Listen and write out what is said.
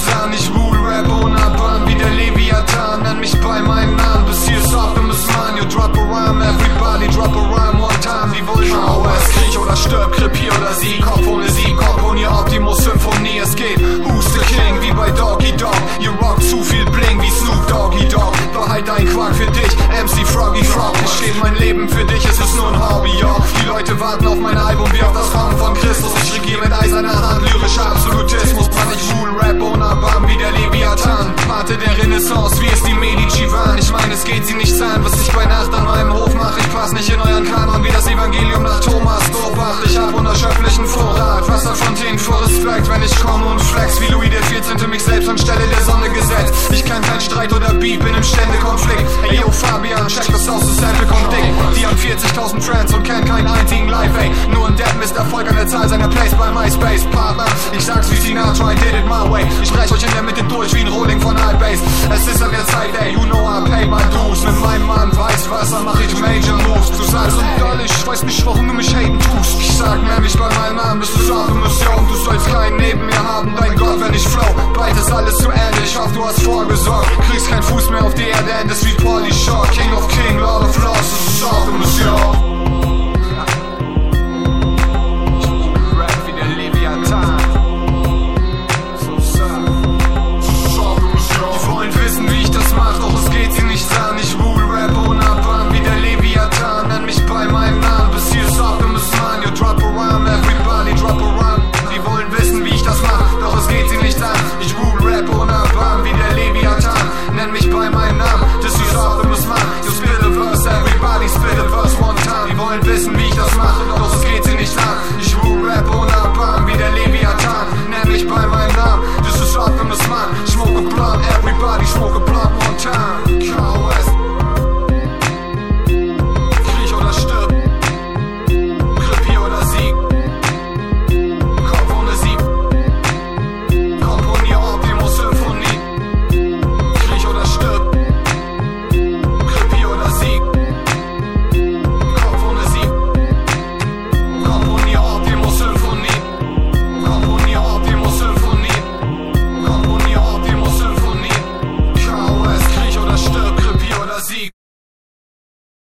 sah nicht Wenn ich komme und flex wie Louis der 14. mich selbst anstelle der Sonne gesetzt. Ich kann kein Streit oder Beef, bin im Ständekonflikt. Ey yo Fabian, check das aus, das Sample kommt dick. Die haben 40.000 Friends und kennen keinen einzigen Live, ey. Nur ein Dead misst Erfolg an der Zahl seiner Plays bei MySpace. Partner, ich sag's wie Sinatra, I did it my way. Ich streich euch in der Mitte durch wie ein Rolling von Es everybody smoke a blunt on time.